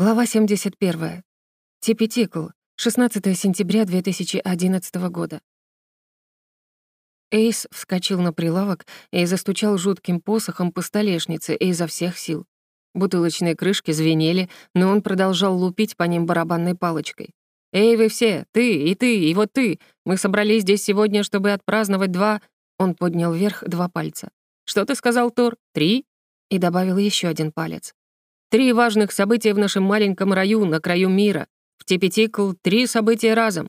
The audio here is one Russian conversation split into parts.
Глава 71. Типи-тикл. 16 сентября 2011 года. Эйс вскочил на прилавок и застучал жутким посохом по столешнице изо всех сил. Бутылочные крышки звенели, но он продолжал лупить по ним барабанной палочкой. «Эй, вы все! Ты и ты, и вот ты! Мы собрались здесь сегодня, чтобы отпраздновать два...» Он поднял вверх два пальца. «Что ты сказал, Тор? Три?» И добавил еще один палец. Три важных события в нашем маленьком раю, на краю мира. В Тепетикл три события разом.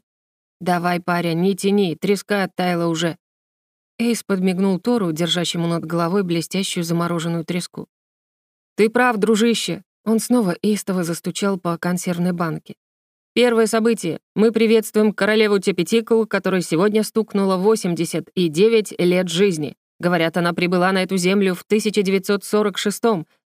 Давай, паря, не тяни, треска оттаяла уже. Эйс подмигнул Тору, держащему над головой блестящую замороженную треску. «Ты прав, дружище!» Он снова истово застучал по консервной банке. «Первое событие. Мы приветствуем королеву Тепетикл, которой сегодня стукнуло 89 лет жизни. Говорят, она прибыла на эту землю в 1946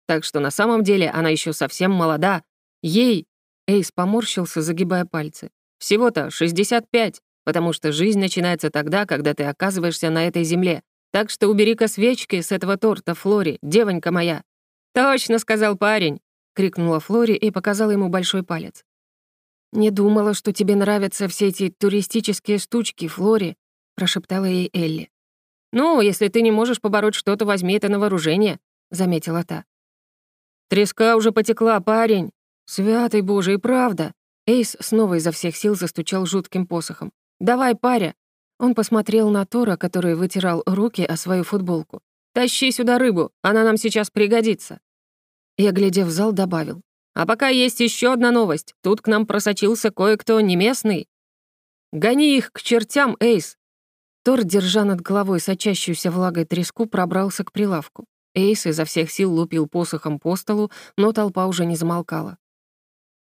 так что на самом деле она еще совсем молода. Ей...» Эйс поморщился, загибая пальцы. «Всего-то 65, потому что жизнь начинается тогда, когда ты оказываешься на этой земле. Так что убери-ка свечки с этого торта, Флори, девонька моя». «Точно», — сказал парень, — крикнула Флори и показала ему большой палец. «Не думала, что тебе нравятся все эти туристические штучки, Флори», — прошептала ей Элли. «Ну, если ты не можешь побороть что-то, возьми это на вооружение», — заметила та. «Треска уже потекла, парень!» «Святый Боже, и правда!» Эйс снова изо всех сил застучал жутким посохом. «Давай, паря!» Он посмотрел на Тора, который вытирал руки о свою футболку. «Тащи сюда рыбу, она нам сейчас пригодится!» И, оглядев зал, добавил. «А пока есть еще одна новость. Тут к нам просочился кое-кто не местный. Гони их к чертям, Эйс!» Тор, держа над головой сочащуюся влагой треску, пробрался к прилавку. Эйс изо всех сил лупил посохом по столу, но толпа уже не замолкала.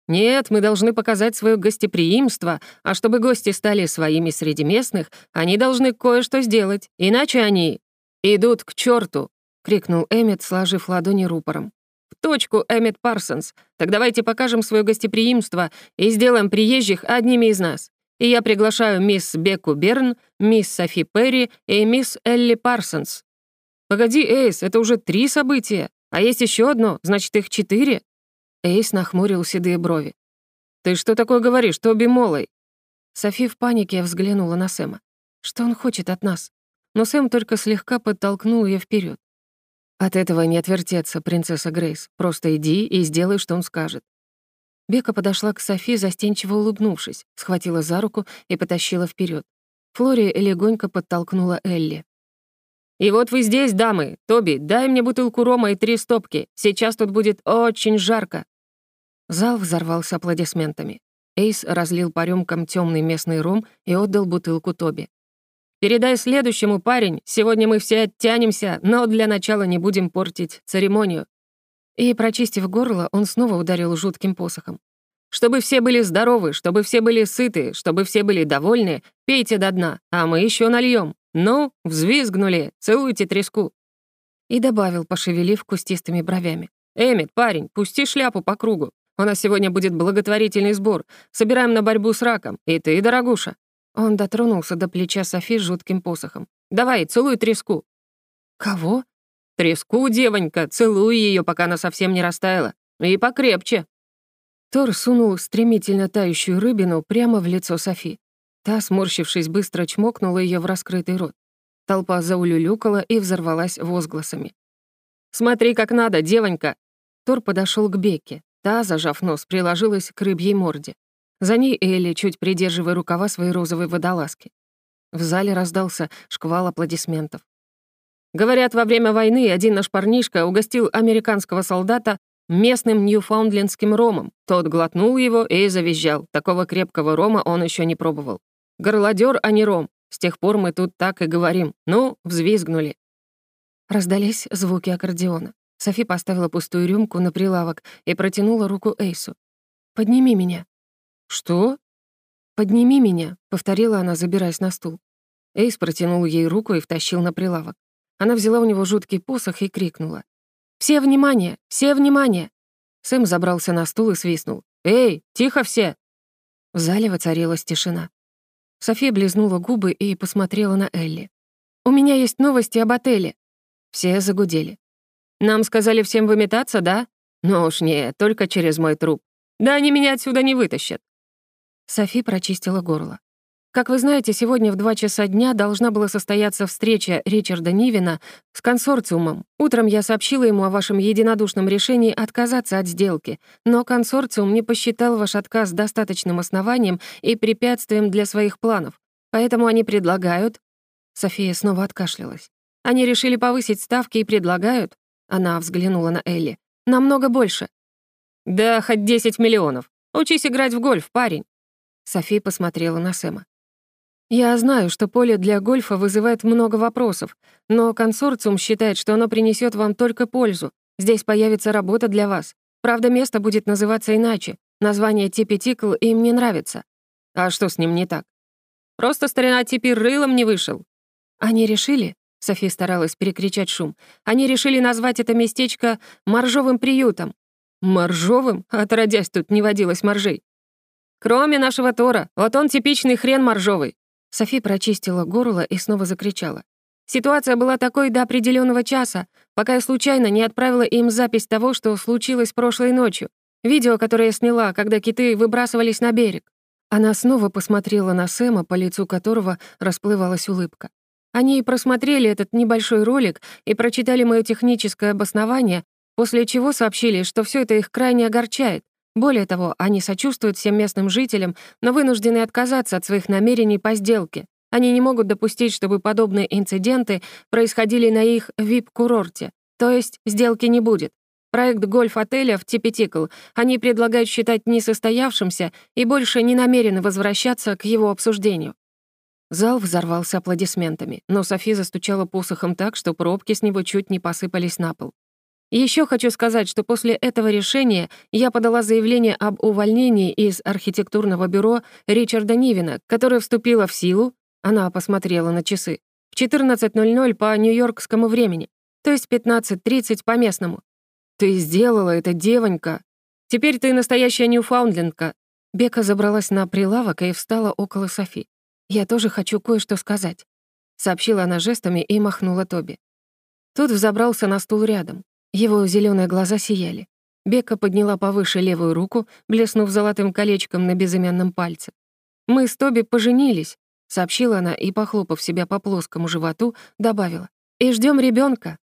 «Нет, мы должны показать свое гостеприимство, а чтобы гости стали своими среди местных, они должны кое-что сделать, иначе они идут к черту!» — крикнул Эммет, сложив ладони рупором. «В точку, Эммет Парсонс! Так давайте покажем свое гостеприимство и сделаем приезжих одними из нас. И я приглашаю мисс Бекку Берн, мисс Софи Перри и мисс Элли Парсонс. «Погоди, Эйс, это уже три события, а есть еще одно, значит, их четыре?» Эйс нахмурил седые брови. «Ты что такое говоришь, Тоби Молой?» Софи в панике взглянула на Сэма. «Что он хочет от нас?» Но Сэм только слегка подтолкнул ее вперед. «От этого не отвертеться, принцесса Грейс. Просто иди и сделай, что он скажет». Бека подошла к Софи, застенчиво улыбнувшись, схватила за руку и потащила вперед. Флори легонько подтолкнула Элли. «И вот вы здесь, дамы. Тоби, дай мне бутылку рома и три стопки. Сейчас тут будет очень жарко». Зал взорвался аплодисментами. Эйс разлил по рюмкам темный местный ром и отдал бутылку Тоби. «Передай следующему, парень. Сегодня мы все оттянемся, но для начала не будем портить церемонию». И, прочистив горло, он снова ударил жутким посохом. «Чтобы все были здоровы, чтобы все были сыты, чтобы все были довольны, пейте до дна, а мы еще нальем. «Ну, взвизгнули, целуйте треску». И добавил, пошевелив кустистыми бровями. «Эмит, парень, пусти шляпу по кругу. У нас сегодня будет благотворительный сбор. Собираем на борьбу с раком. И ты, дорогуша». Он дотронулся до плеча Софи с жутким посохом. «Давай, целуй треску». «Кого?» «Треску, девонька, целуй ее, пока она совсем не растаяла. И покрепче». Тор сунул стремительно тающую рыбину прямо в лицо Софи. Та, сморщившись, быстро чмокнула ее в раскрытый рот. Толпа заулюлюкала и взорвалась возгласами. «Смотри, как надо, девонька!» Тор подошел к Бекке. Та, зажав нос, приложилась к рыбьей морде. За ней Элли, чуть придерживая рукава своей розовой водолазки. В зале раздался шквал аплодисментов. Говорят, во время войны один наш парнишка угостил американского солдата местным ньюфаундлендским ромом. Тот глотнул его и завизжал. Такого крепкого рома он еще не пробовал. Горлодер, а не ром. С тех пор мы тут так и говорим. Ну, взвизгнули». Раздались звуки аккордеона. Софи поставила пустую рюмку на прилавок и протянула руку Эйсу. «Подними меня». «Что?» «Подними меня», — повторила она, забираясь на стул. Эйс протянул ей руку и втащил на прилавок. Она взяла у него жуткий посох и крикнула. «Все внимание! Все внимание!» Сэм забрался на стул и свистнул. «Эй, тихо все!» В зале воцарилась тишина. София близнула губы и посмотрела на Элли. «У меня есть новости об отеле». Все загудели. «Нам сказали всем выметаться, да? Ну уж не, только через мой труп. Да они меня отсюда не вытащат». Софи прочистила горло. Как вы знаете, сегодня в 2 часа дня должна была состояться встреча Ричарда Нивина с консорциумом. Утром я сообщила ему о вашем единодушном решении отказаться от сделки, но консорциум не посчитал ваш отказ достаточным основанием и препятствием для своих планов. Поэтому они предлагают...» София снова откашлялась. «Они решили повысить ставки и предлагают...» Она взглянула на Элли. «Намного больше». «Да, хоть 10 миллионов. Учись играть в гольф, парень». София посмотрела на Сэма. Я знаю, что поле для гольфа вызывает много вопросов, но консорциум считает, что оно принесет вам только пользу. Здесь появится работа для вас. Правда, место будет называться иначе. Название Типи Тикл им не нравится. А что с ним не так? Просто старина Типи рылом не вышел. Они решили, Софи старалась перекричать шум, они решили назвать это местечко моржовым приютом. Моржовым? Отродясь, тут не водилось моржей. Кроме нашего Тора, вот он типичный хрен моржовый. Софи прочистила горло и снова закричала. Ситуация была такой до определенного часа, пока я случайно не отправила им запись того, что случилось прошлой ночью. Видео, которое я сняла, когда киты выбрасывались на берег. Она снова посмотрела на Сэма, по лицу которого расплывалась улыбка. Они просмотрели этот небольшой ролик и прочитали моё техническое обоснование, после чего сообщили, что всё это их крайне огорчает, более того, они сочувствуют всем местным жителям, но вынуждены отказаться от своих намерений по сделке. Они не могут допустить, чтобы подобные инциденты происходили на их VIP-курорте. То есть сделки не будет. Проект гольф-отеля в Типетикл они предлагают считать несостоявшимся и больше не намерены возвращаться к его обсуждению. Зал взорвался аплодисментами, но Софи застучала посохом так, что пробки с него чуть не посыпались на пол. Еще хочу сказать, что после этого решения я подала заявление об увольнении из архитектурного бюро Ричарда Нивина, которое вступило в силу, она посмотрела на часы, в 14.00 по нью-йоркскому времени, то есть 15.30 по местному. «Ты сделала это, девонька! Теперь ты настоящая ньюфаундлендка!» Бека забралась на прилавок и встала около Софи. «Я тоже хочу кое-что сказать», — сообщила она жестами и махнула Тоби. Тот взобрался на стул рядом. Его зеленые глаза сияли. Бека подняла повыше левую руку, блеснув золотым колечком на безымянном пальце. «Мы с Тоби поженились», — сообщила она и, похлопав себя по плоскому животу, добавила. «И ждем ребенка.